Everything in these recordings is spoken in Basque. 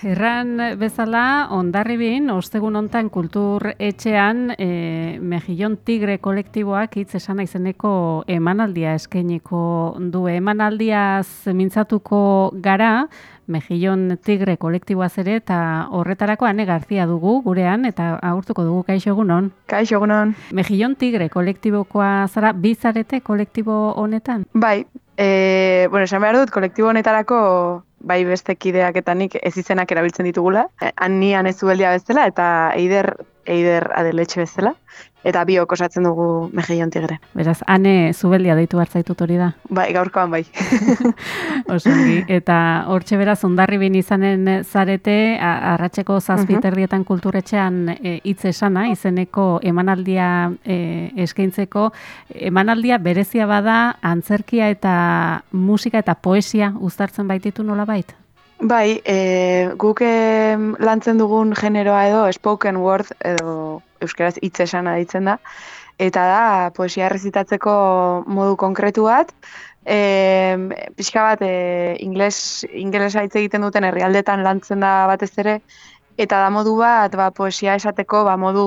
Erran bezala, ondarribin, ostegun hontan kultur etxean, e, Mejillon Tigre kolektiboak hitz esan izeneko emanaldia eskainiko du. Emanaldiaz mintzatuko gara, Mejillon Tigre kolektiboaz ere, eta horretarako ane Garzia dugu gurean, eta agurtuko dugu, kaixo egunon? Kaixo egunon. Mejillon Tigre kolektibokoa zara, bizarete kolektibo honetan? Bai, e, bueno, esan behar dut, kolektibo honetarako bai beste kideak eta nik ez izenak erabiltzen ditugula. Han nian ez bezala eta eider, eider adeletxe bezala eta bi osatzen dugu mejeion tigre. Beraz, ane zubeldia deitu hartzaitut hori da? Bai, gaurkoan bai. Osongi, eta hortxe beraz, ondarri bin izanen zarete, arratseko zazpiterdietan kulturetxean e, hitz esana, izeneko emanaldia e, eskaintzeko, emanaldia berezia bada, antzerkia eta musika eta poesia uztartzen baititu nola bait? Bai, e, guk lantzen dugun generoa edo spoken word edo euskeraz hitz esan aditzen da, eta da poesia errezitatzeko modu konkretu bat, e, pixka bat e, ingles, inglesa hitz egiten duten herrialdetan lantzen da batez ere, eta da modu bat ba, poesia esateko ba, modu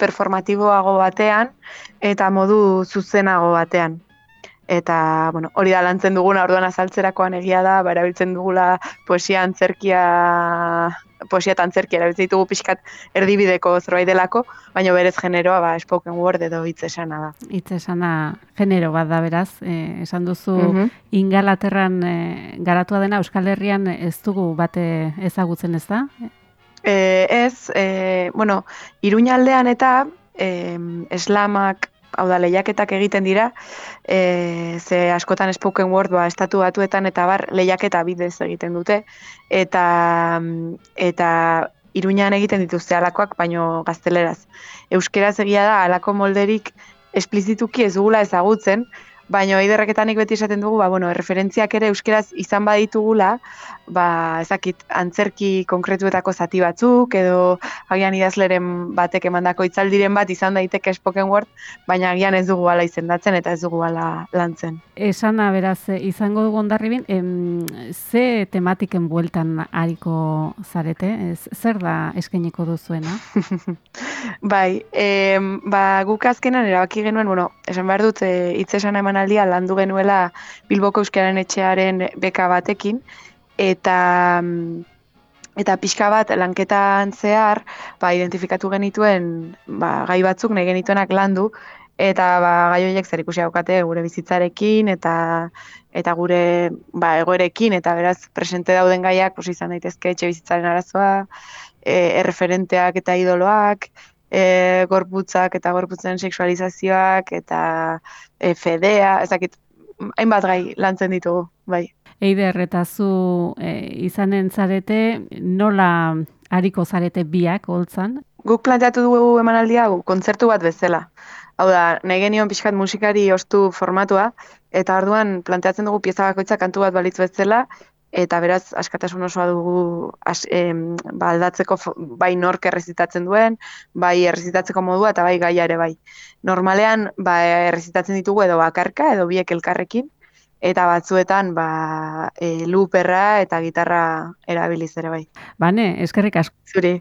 performatiboago batean eta modu zuzenago batean eta bueno, hori da lantzen duguna orduan azaltzerakoan egia da, ba, erabiltzen dugula poesia antzerkia poesia eta antzerkia erabiltzen ditugu pixkat erdibideko zerbait delako, baina berez generoa ba, spoken word edo hitz esana da. Hitz esana genero bat da beraz, e, esan duzu mm ingalaterran e, garatua dena Euskal Herrian ez dugu bate ezagutzen ez da? E, ez, e, bueno, iruñaldean eta e, eslamak hau da, lehiaketak egiten dira, e, ze askotan spoken word ba, estatu batuetan eta bar lehiaketa bidez egiten dute, eta, eta iruñan egiten dituzte alakoak, baino gazteleraz. Euskeraz egia da, alako molderik esplizituki ez dugula ezagutzen, Baina eiderreketanik beti esaten dugu, ba, bueno, referentziak ere euskeraz izan baditugula, ba, ezakit, antzerki konkretuetako zati batzuk, edo agian idazleren batek emandako itzaldiren bat izan daiteke spoken word, baina agian ez dugu ala izendatzen eta ez dugu ala lantzen. Esana, beraz, izango dugu ondarribin, em, ze tematiken bueltan hariko zarete? Ez, zer da eskeniko duzuena? bai, em, ba, guk azkenan erabaki genuen, bueno, esan behar dut, e, itzesan eman emanaldia landu genuela Bilboko Euskararen etxearen beka batekin. Eta eta pixka bat lanketan zehar ba, identifikatu genituen ba, gai batzuk nahi genituenak landu. Eta ba, gai horiek zer ikusi haukate gure bizitzarekin eta eta gure ba, egoerekin. Eta beraz presente dauden gaiak pues, izan daitezke etxe bizitzaren arazoa e, erreferenteak eta idoloak e, gorputzak eta gorputzen sexualizazioak eta e, fedea, ezakit, hainbat gai lantzen ditugu, bai. Eider, eta zu e, izanen zarete, nola hariko zarete biak holtzan? Guk planteatu dugu emanaldia hau, kontzertu bat bezala. Hau da, nahi genion pixkat musikari ostu formatua, eta orduan planteatzen dugu pieza bakoitza kantu bat balitz bezala, eta beraz askatasun osoa dugu as, em, ba, aldatzeko bai nork errezitatzen duen, bai errezitatzeko modua eta bai gaia ere bai. Normalean ba, errezitatzen ditugu edo bakarka edo biek elkarrekin, eta batzuetan ba, e, luperra eta gitarra erabiliz ere bai. Bane, eskerrik asko. Zuri.